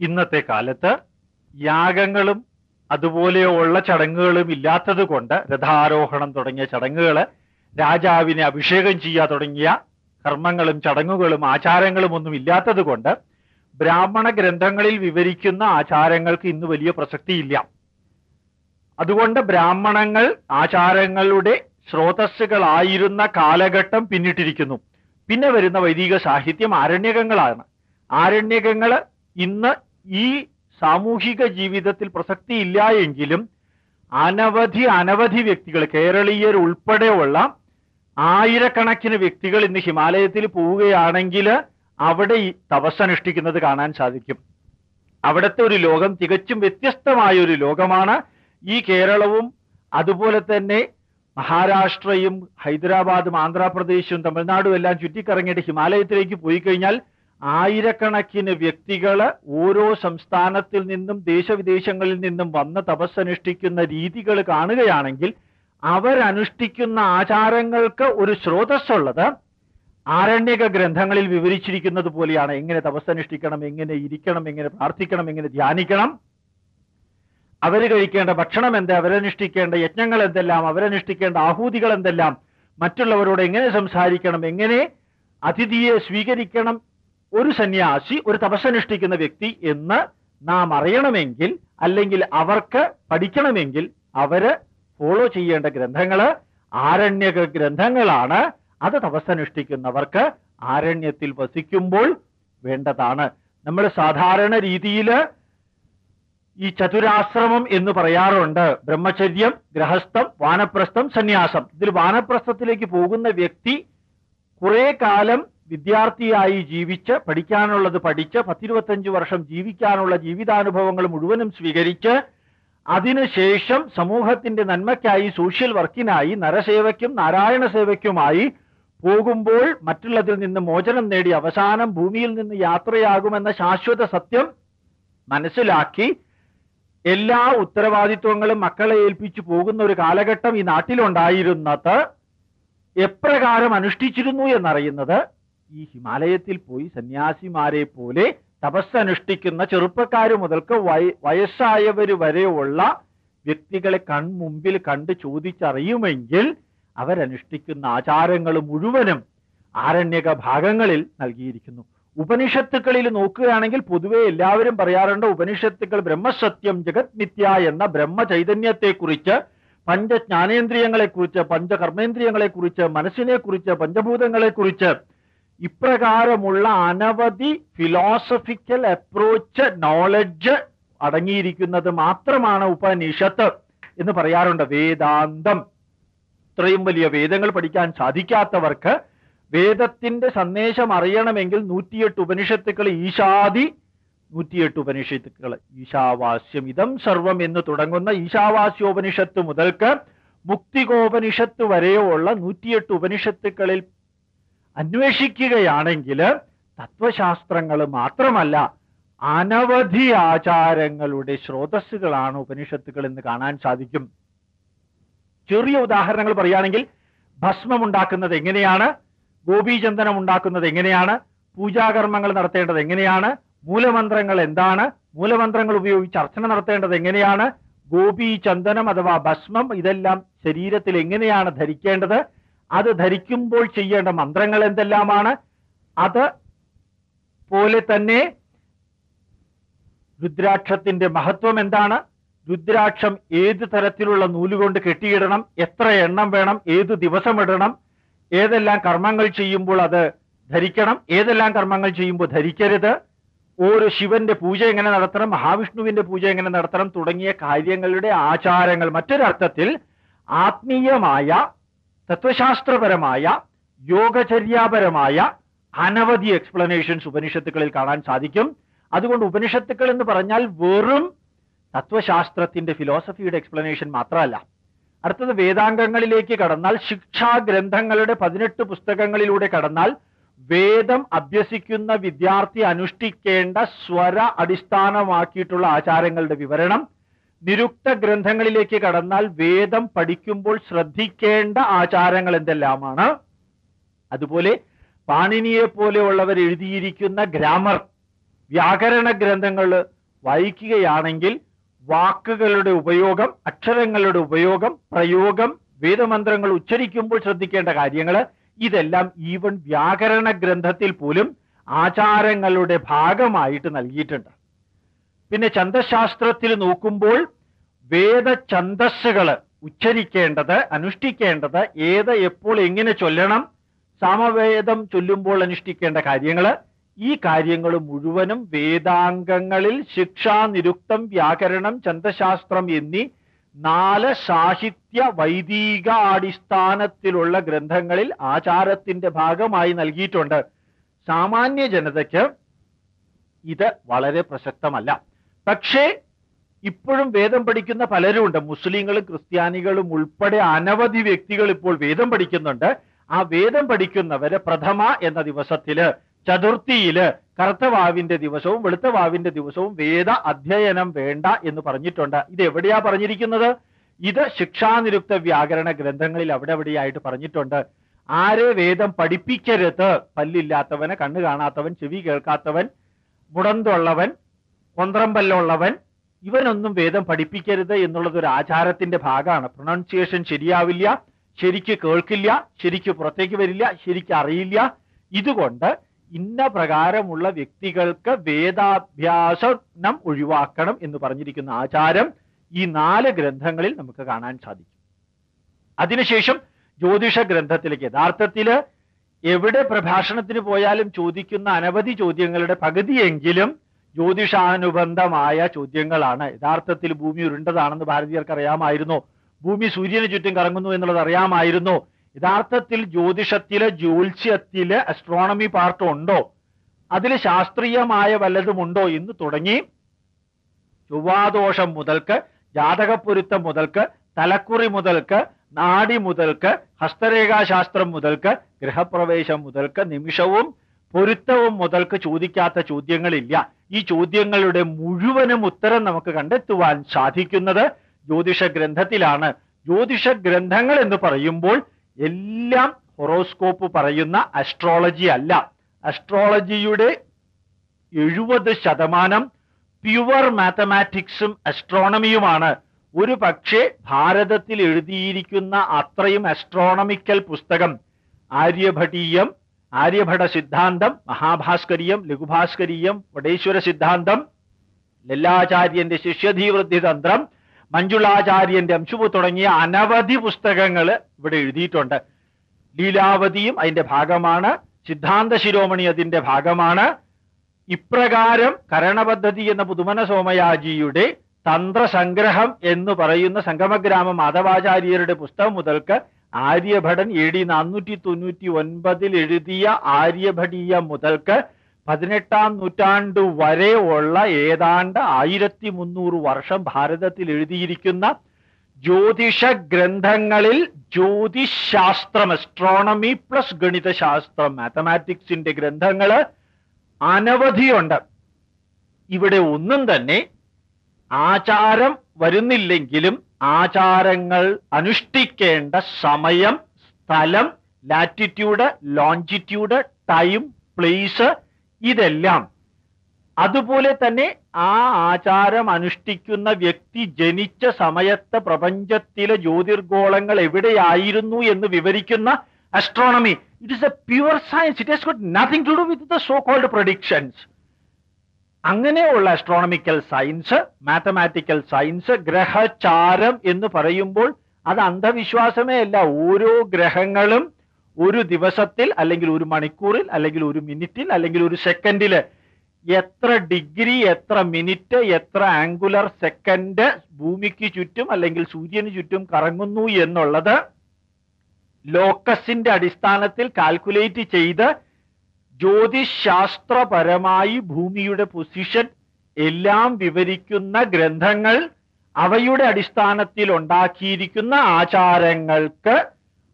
ഇന്നത്തെ കാലത്ത് യാഗങ്ങളും അതുപോലെയുള്ള ചടങ്ങുകളും ഇല്ലാത്തത് കൊണ്ട് രഥാരോഹണം തുടങ്ങിയ ചടങ്ങുകൾ രാജാവിനെ അഭിഷേകം ചെയ്യുക തുടങ്ങിയ കർമ്മങ്ങളും ചടങ്ങുകളും ആചാരങ്ങളും ഒന്നും ഇല്ലാത്തത് കൊണ്ട് ബ്രാഹ്മണ ഗ്രന്ഥങ്ങളിൽ വിവരിക്കുന്ന ആചാരങ്ങൾക്ക് ഇന്ന് വലിയ പ്രസക്തിയില്ല. അതുകൊണ്ട് ബ്രാഹ്മണങ്ങൾ ആചാരങ്ങളുടെ സ്രോതസ്സുകളായിരുന്ന കാലഘട്ടം പിന്നിട്ടിരിക്കുന്നു. പിന്നെ വരുന്ന വൈദിക സാഹിത്യം ആരണ്യകങ്ങളാണ്. ആരണ്യകങ്ങൾ ഇന്ന് ഈ സാമൂഹിക ജീവിതത്തിൽ പ്രസക്തിയില്ല എങ്കിലും അനവധി അനവധി വ്യക്തികൾ കേരളീയർ ഉൾപ്പെടെയുള്ള ആയിരക്കണക്കിന് വ്യക്തികൾ ഇന്ന് ഹിമാലയത്തിൽ പോവുകയാണെങ്കിൽ അവിടെ ഈ തപസ്സനുഷ്ഠിക്കുന്നത് കാണാൻ സാധിക്കും. അവിടുത്തെ ഒരു ലോകം തികച്ചും വ്യത്യസ്തമായ ഒരു ലോകമാണ്. ഈ കേരളവും അതുപോലെ തന്നെ മഹാരാഷ്ട്രയും ഹൈദരാബാദും ആന്ധ്രാപ്രദേശും തമിഴ്നാടും എല്ലാം ചുറ്റിക്കറങ്ങിയിട്ട് ഹിമാലയത്തിലേക്ക് പോയി കഴിഞ്ഞാൽ ആയിരക്കണക്കിന് വ്യക്തികൾ ഓരോ സംസ്ഥാനത്തിൽ നിന്നും ദേശവിദേശങ്ങളിൽ നിന്നും വന്ന് തപസ്സനുഷ്ഠിക്കുന്ന രീതികൾ കാണുകയാണെങ്കിൽ അവരനുഷ്ഠിക്കുന്ന ആചാരങ്ങൾക്ക് ഒരു സ്രോതസ്സുള്ളത് ആരണ്യക ഗ്രന്ഥങ്ങളിൽ വിവരിച്ചിരിക്കുന്നത് പോലെയാണ്. എങ്ങനെ തപസ്സനുഷ്ഠിക്കണം എങ്ങനെ ഇരിക്കണം എങ്ങനെ പ്രാർത്ഥിക്കണം എങ്ങനെ ധ്യാനിക്കണം. അവർ കഴിക്കേണ്ട ഭക്ഷണം എന്ത് അവരനുഷ്ഠിക്കേണ്ട യജ്ഞങ്ങൾ എന്തെല്ലാം അവരനുഷ്ഠിക്കേണ്ട ആഹൂതികൾ എന്തെല്ലാം മറ്റുള്ളവരോട് എങ്ങനെ സംസാരിക്കണം എങ്ങനെ അതിഥിയെ സ്വീകരിക്കണം ഒരു സന്യാസി ഒരു തപസ്സനുഷ്ഠിക്കുന്ന വ്യക്തി എന്ന് നാം അറിയണമെങ്കിൽ അല്ലെങ്കിൽ അവർക്ക് പഠിക്കണമെങ്കിൽ അവർ ഫോളോ ചെയ്യേണ്ട ഗ്രന്ഥങ്ങൾ ആരണ്യക ഗ്രന്ഥങ്ങളാണ്. അത് തപസ്സനുഷ്ഠിക്കുന്നവർക്ക് ആരണ്യത്തിൽ വസിക്കുമ്പോൾ വേണ്ടതാണ്. നമ്മൾ സാധാരണ രീതിയിൽ ഈ ചതുരാശ്രമം എന്ന് പറയാറുണ്ട്. ബ്രഹ്മചര്യം ഗ്രഹസ്ഥം വാനപ്രസ്ഥം സന്യാസം. ഇതിൽ വാനപ്രസ്ഥത്തിലേക്ക് പോകുന്ന വ്യക്തി കുറെ കാലം വിദ്യാർത്ഥിയായി ജീവിച്ച് പഠിക്കാനുള്ളത് പഠിച്ച് പത്തിരുപത്തഞ്ച് വർഷം ജീവിക്കാനുള്ള ജീവിതാനുഭവങ്ങൾ മുഴുവനും സ്വീകരിച്ച് അതിനുശേഷം സമൂഹത്തിന്റെ നന്മയ്ക്കായി സോഷ്യൽ വർക്കിനായി നരസേവയ്ക്കും നാരായണ സേവയ്ക്കുമായി പോകുമ്പോൾ മറ്റുള്ളതിൽ നിന്ന് മോചനം നേടി അവസാനം ഭൂമിയിൽ നിന്ന് യാത്രയാകുമെന്ന ശാശ്വത സത്യം മനസ്സിലാക്കി എല്ലാ ഉത്തരവാദിത്വങ്ങളും മക്കളെ ഏൽപ്പിച്ചു പോകുന്ന ഒരു കാലഘട്ടം ഈ നാട്ടിലുണ്ടായിരുന്നത് എപ്രകാരം അനുഷ്ഠിച്ചിരുന്നു എന്നറിയുന്നത് ഈ ഹിമാലയത്തിൽ പോയി സന്യാസിമാരെ പോലെ തപസ്സനുഷ്ഠിക്കുന്ന ചെറുപ്പക്കാർ മുതൽക്ക് വയ വയസ്സായവർ വരെയുള്ള വ്യക്തികളെ കൺമുമ്പിൽ കണ്ട് ചോദിച്ചറിയുമെങ്കിൽ അവരനുഷ്ഠിക്കുന്ന ആചാരങ്ങൾ മുഴുവനും ആരണ്യക ഭാഗങ്ങളിൽ നൽകിയിരിക്കുന്നു. ഉപനിഷത്തുക്കളിൽ നോക്കുകയാണെങ്കിൽ പൊതുവെ എല്ലാവരും പറയാറുണ്ട് ഉപനിഷത്തുക്കൾ ബ്രഹ്മസത്യം ജഗത് മിഥ്യ എന്ന ബ്രഹ്മചൈതന്യത്തെക്കുറിച്ച് പഞ്ചജ്ഞാനേന്ദ്രിയങ്ങളെക്കുറിച്ച് പഞ്ചകർമ്മേന്ദ്രിയങ്ങളെക്കുറിച്ച് മനസ്സിനെക്കുറിച്ച് പഞ്ചഭൂതങ്ങളെക്കുറിച്ച് ഇപ്രകാരമുള്ള അനവധി ഫിലോസഫിക്കൽ അപ്രോച്ച് നോളജ് അടങ്ങിയിരിക്കുന്നത് മാത്രമാണ് ഉപനിഷത്ത് എന്ന് പറയാറുണ്ട്. വേദാന്തം. ഇത്രയും വലിയ വേദങ്ങൾ പഠിക്കാൻ സാധിക്കാത്തവർക്ക് വേദത്തിന്റെ സന്ദേശം അറിയണമെങ്കിൽ നൂറ്റിയെട്ട് ഉപനിഷത്തുക്കൾ ഈശാദി നൂറ്റിയെട്ട് ഉപനിഷത്തുക്കൾ ഈശാവാസ്യം. ഇതം സർവം എന്ന് തുടങ്ങുന്ന ഈശാവാസ്യോപനിഷത്ത് മുതൽക്ക് മുക്തികോപനിഷത്ത് വരെയുള്ള നൂറ്റിയെട്ട് ഉപനിഷത്തുക്കളിൽ അന്വേഷിക്കുകയാണെങ്കിൽ തത്വശാസ്ത്രങ്ങൾ മാത്രമല്ല അനവധി ആചാരങ്ങളുടെ സ്രോതസ്സുകളാണ് ഉപനിഷത്തുകൾ എന്ന് കാണാൻ സാധിക്കും. ചെറിയ ഉദാഹരണങ്ങൾ പറയുകയാണെങ്കിൽ ഭസ്മം ഉണ്ടാക്കുന്നത് എങ്ങനെയാണ്? ഗോപീചന്ദനം ഉണ്ടാക്കുന്നത് എങ്ങനെയാണ്? പൂജാകർമ്മങ്ങൾ നടത്തേണ്ടത് എങ്ങനെയാണ്? മൂലമന്ത്രങ്ങൾ എന്താണ്? മൂലമന്ത്രങ്ങൾ ഉപയോഗിച്ച് അർച്ചന നടത്തേണ്ടത് എങ്ങനെയാണ്? ഗോപി ചന്ദനം അഥവാ ഭസ്മം ഇതെല്ലാം ശരീരത്തിൽ എങ്ങനെയാണ് ധരിക്കേണ്ടത്? അത് ധരിക്കുമ്പോൾ ചെയ്യേണ്ട മന്ത്രങ്ങൾ എന്തെല്ലാമാണ്? അത് പോലെ തന്നെ രുദ്രാക്ഷത്തിന്റെ മഹത്വം എന്താണ്? രുദ്രാക്ഷം ഏത് തരത്തിലുള്ള നൂലുകൊണ്ട് കെട്ടിയിടണം? എത്ര എണ്ണം വേണം? ഏത് ദിവസം ഇടണം? ഏതെല്ലാം കർമ്മങ്ങൾ ചെയ്യുമ്പോൾ അത് ധരിക്കണം? ഏതെല്ലാം കർമ്മങ്ങൾ ചെയ്യുമ്പോൾ ധരിക്കരുത്? ഓരോ ശിവന്റെ പൂജ എങ്ങനെ നടത്തണം? മഹാവിഷ്ണുവിന്റെ പൂജ എങ്ങനെ നടത്തണം? തുടങ്ങിയ കാര്യങ്ങളുടെ ആചാരങ്ങൾ. മറ്റൊരർത്ഥത്തിൽ ആത്മീയമായ തത്വശാസ്ത്രപരമായ യോഗചര്യാപരമായ അനവധി എക്സ്പ്ലനേഷൻസ് ഉപനിഷത്തുക്കളിൽ കാണാൻ സാധിക്കും. അതുകൊണ്ട് ഉപനിഷത്തുക്കൾ എന്ന് പറഞ്ഞാൽ വെറും തത്വശാസ്ത്രത്തിന്റെ ഫിലോസഫിയുടെ എക്സ്പ്ലനേഷൻ മാത്രമല്ല. അടുത്തത് വേദാംഗങ്ങളിലേക്ക് കടന്നാൽ ശിക്ഷാ ഗ്രന്ഥങ്ങളുടെ പതിനെട്ട് പുസ്തകങ്ങളിലൂടെ കടന്നാൽ വേദം അഭ്യസിക്കുന്ന വിദ്യാർത്ഥി അനുഷ്ഠിക്കേണ്ട സ്വര അടിസ്ഥാനമാക്കിയിട്ടുള്ള ആചാരങ്ങളുടെ വിവരണം നിരുക്ത ഗ്രന്ഥങ്ങളിലേക്ക് കടന്നാൽ വേദം പഠിക്കുമ്പോൾ ശ്രദ്ധിക്കേണ്ട ആചാരങ്ങൾ എന്തെല്ലാമാണ്? അതുപോലെ പാണിനിയെ പോലെയുള്ളവർ എഴുതിയിരിക്കുന്ന ഗ്രാമർ വ്യാകരണ ഗ്രന്ഥങ്ങൾ വായിക്കുകയാണെങ്കിൽ വാക്കുകളുടെ ഉപയോഗം അക്ഷരങ്ങളുടെ ഉപയോഗം പ്രയോഗം വേദമന്ത്രങ്ങൾ ഉച്ചരിക്കുമ്പോൾ ശ്രദ്ധിക്കേണ്ട കാര്യങ്ങൾ ഇതെല്ലാം ഈവൻ വ്യാകരണ ഗ്രന്ഥത്തിൽ പോലും ആചാരങ്ങളുടെ ഭാഗമായിട്ട് നൽകിയിട്ടുണ്ട്. പിന്നെ ഛന്ദശാസ്ത്രത്തിൽ നോക്കുമ്പോൾ വേദ ഛന്ദസ്സുകൾ ഉച്ചരിക്കേണ്ടത് അനുഷ്ഠിക്കേണ്ടത് ഏത് എപ്പോൾ എങ്ങനെ ചൊല്ലണം സാമവേദം ചൊല്ലുമ്പോൾ അനുഷ്ഠിക്കേണ്ട കാര്യങ്ങൾ ഈ കാര്യങ്ങൾ മുഴുവനും വേദാംഗങ്ങളിൽ ശിക്ഷാ നിരുക്തം വ്യാകരണം ഛന്ദശാസ്ത്രം എന്നീ നാല് സാഹിത്യ വൈദിക അടിസ്ഥാനത്തിലുള്ള ഗ്രന്ഥങ്ങളിൽ ആചാരത്തിന്റെ ഭാഗമായി നൽകിയിട്ടുണ്ട്. സാമാന്യ ജനതയ്ക്ക് ഇത് വളരെ പ്രസക്തമല്ല. പക്ഷേ ഇപ്പോഴും വേദം പഠിക്കുന്ന പലരുമുണ്ട് മുസ്ലിങ്ങളും ക്രിസ്ത്യാനികളും ഉൾപ്പെടെ അനവധി വ്യക്തികൾ ഇപ്പോൾ വേദം പഠിക്കുന്നുണ്ട്. ആ വേദം പഠിക്കുന്നവര് പ്രഥമ എന്ന ദിവസത്തിൽ ചതുർത്ഥിയിൽ കറുത്ത വാവിന്റെ ദിവസവും വെളുത്ത വാവിന്റെ ദിവസവും വേദ അധ്യയനം വേണ്ട എന്ന് പറഞ്ഞിട്ടുണ്ട്. ഇത് എവിടെയാ പറഞ്ഞിരിക്കുന്നത്? ഇത് ശിക്ഷാനിരുക്ത വ്യാകരണ ഗ്രന്ഥങ്ങളിൽ അവിടെ എവിടെയായിട്ട് പറഞ്ഞിട്ടുണ്ട്. ആരെ വേദം പഠിപ്പിക്കരുത്? പല്ലില്ലാത്തവന് കണ്ണു കാണാത്തവൻ ചെവി കേൾക്കാത്തവൻ മുടന്തുള്ളവൻ കൊന്ത്രമ്പല്ലുള്ളവൻ ഇവനൊന്നും വേദം പഠിപ്പിക്കരുത് എന്നുള്ളത് ഒരു ആചാരത്തിന്റെ ഭാഗമാണ്. പ്രൊണൗൺസിയേഷൻ ശരിയാവില്ല ശരിക്ക് കേൾക്കില്ല ശരിക്ക് പുറത്തേക്ക് വരില്ല ശരിക്ക് അറിയില്ല. ഇതുകൊണ്ട് ഇന്ന പ്രകാരമുള്ള വ്യക്തികൾക്ക് വേദാഭ്യാസം ഒഴിവാക്കണം എന്ന് പറഞ്ഞിരിക്കുന്ന ആചാരം ഈ നാല് ഗ്രന്ഥങ്ങളിൽ നമുക്ക് കാണാൻ സാധിക്കും. അതിനുശേഷം ജ്യോതിഷ ഗ്രന്ഥത്തിലേക്ക് യഥാർത്ഥത്തിൽ എവിടെ പ്രഭാഷണത്തിന് പോയാലും ചോദിക്കുന്ന അനവധി ചോദ്യങ്ങളുടെ പകുതിയെങ്കിലും ജ്യോതിഷാനുബന്ധമായ ചോദ്യങ്ങളാണ്. യഥാർത്ഥത്തിൽ ഭൂമി ഉരുണ്ടതാണെന്ന് ഭാരതീയർക്ക് അറിയാമായിരുന്നു ഭൂമി സൂര്യന് ചുറ്റും കറങ്ങുന്നു എന്നുള്ളത് അറിയാമായിരുന്നു. യഥാർത്ഥത്തിൽ ജ്യോതിഷത്തിലെ ജ്യോത്സ്യത്തിൽ അസ്ട്രോണമി പാർട്ട് ഉണ്ടോ? അതിൽ ശാസ്ത്രീയമായ വല്ലതുമുണ്ടോ എന്ന് തുടങ്ങി. ചൊവ്വാദോഷം മുതൽക്ക് ജാതകപ്പൊരുത്തം മുതൽക്ക് തലക്കുറി മുതൽക്ക് നാടി മുതൽക്ക് ഹസ്തരേഖാശാസ്ത്രം മുതൽക്ക് ഗൃഹപ്രവേശം മുതൽക്ക് നിമിഷവും പൊരുത്തവും മുതൽക്ക് ചോദിക്കാത്ത ചോദ്യങ്ങളില്ല. ഈ ചോദ്യങ്ങളുടെ മുഴുവനും ഉത്തരം നമുക്ക് കണ്ടെത്തുവാൻ സാധിക്കുന്നത് ജ്യോതിഷ ഗ്രന്ഥത്തിലാണ്. ജ്യോതിഷ ഗ്രന്ഥങ്ങൾ എന്ന് പറയുമ്പോൾ എല്ലാം ഹൊറോസ്കോപ്പ് പറയുന്ന അസ്ട്രോളജി അല്ല. അസ്ട്രോളജിയുടെ എഴുപത് ശതമാനം പ്യുവർ മാത്തമാറ്റിക്സും അസ്ട്രോണമിയുമാണ് ഒരു പക്ഷേ ഭാരതത്തിൽ എഴുതിയിരിക്കുന്ന അത്രയും അസ്ട്രോണമിക്കൽ പുസ്തകം ആര്യഭടീയം ആര്യഭട സിദ്ധാന്തം മഹാഭാസ്കരീയം ലഘുഭാസ്കരീയം വടേശ്വര സിദ്ധാന്തം ലല്ലാചാര്യന്റെ ശിഷ്യധീവൃദ്ധി തന്ത്രം മഞ്ജുളാചാര്യന്റെ അംശുപു തുടങ്ങിയ അനവധി പുസ്തകങ്ങൾ ഇവിടെ എഴുതിയിട്ടുണ്ട്. ലീലാവതിയും അതിന്റെ ഭാഗമാണ് സിദ്ധാന്ത ശിരോമണി അതിന്റെ ഭാഗമാണ്. ഇപ്രകാരം കരണപദ്ധതി എന്ന പുതുമന സോമയാജിയുടെ തന്ത്രസംഗ്രഹം എന്ന് പറയുന്ന സംഗമഗ്രാമ മാധവാചാര്യരുടെ പുസ്തകം മുതൽക്ക് ആര്യഭടൻ എ ഡി നാനൂറ്റി തൊണ്ണൂറ്റി ഒൻപതിൽ എഴുതിയ ആര്യഭടീയ മുതൽക്ക് പതിനെട്ടാം നൂറ്റാണ്ട് വരെ ഉള്ള ഏതാണ്ട് ആയിരത്തി മുന്നൂറ് വർഷം ഭാരതത്തിൽ എഴുതിയിരിക്കുന്ന ജ്യോതിഷ ഗ്രന്ഥങ്ങളിൽ ജ്യോതിശാസ്ത്രം അസ്ട്രോണമി പ്ലസ് ഗണിതശാസ്ത്രം മാത്തമാറ്റിക്സിന്റെ ഗ്രന്ഥങ്ങൾ അനവധിയുണ്ട്. ഇവിടെ ഒന്നും തന്നെ ആചാരം വരുന്നില്ലെങ്കിലും ആചാരങ്ങൾ അനുഷ്ഠിക്കേണ്ട സമയം സ്ഥലം ലാറ്റിറ്റ്യൂഡ് ലോഞ്ചിറ്റ്യൂഡ് ടൈം പ്ലേസ് ഇതെല്ലാം. അതുപോലെ തന്നെ ആ ആചാരം അനുഷ്ഠിക്കുന്ന വ്യക്തി ജനിച്ച സമയത്ത് പ്രപഞ്ചത്തിലെ ജ്യോതിർഗോളങ്ങൾ എവിടെയായിരുന്നു എന്ന് വിവരിക്കുന്ന astronomy it is a pure science it has got nothing to do with the so called predictions അങ്ങനെയുള്ള അസ്ട്രോണമിക്കൽ സയൻസ് മാത്തമാറ്റിക്കൽ സയൻസ് ഗ്രഹചാരം എന്ന് പറയുമ്പോൾ അത് അന്ധവിശ്വാസമേ അല്ല. ഓരോ ഗ്രഹങ്ങളും ഒരു ദിവസത്തിൽ അല്ലെങ്കിൽ ഒരു മണിക്കൂറിൽ അല്ലെങ്കിൽ ഒരു മിനിറ്റിൽ അല്ലെങ്കിൽ ഒരു സെക്കൻഡിൽ എത്ര ഡിഗ്രി എത്ര മിനിറ്റ് എത്ര ആംഗുലർ സെക്കൻഡ് ഭൂമിക്ക് ചുറ്റും അല്ലെങ്കിൽ സൂര്യന് ചുറ്റും കറങ്ങുന്നു എന്നുള്ളത് ലോക്കസിന്റെ അടിസ്ഥാനത്തിൽ കാൽക്കുലേറ്റ് ചെയ്ത് ജ്യോതിശാസ്ത്രപരമായി ഭൂമിയുടെ പൊസിഷൻ എല്ലാം വിവരിക്കുന്ന ഗ്രന്ഥങ്ങൾ അവയുടെ അടിസ്ഥാനത്തിൽ ഉണ്ടാക്കിയിരിക്കുന്ന ആചാരങ്ങൾക്ക്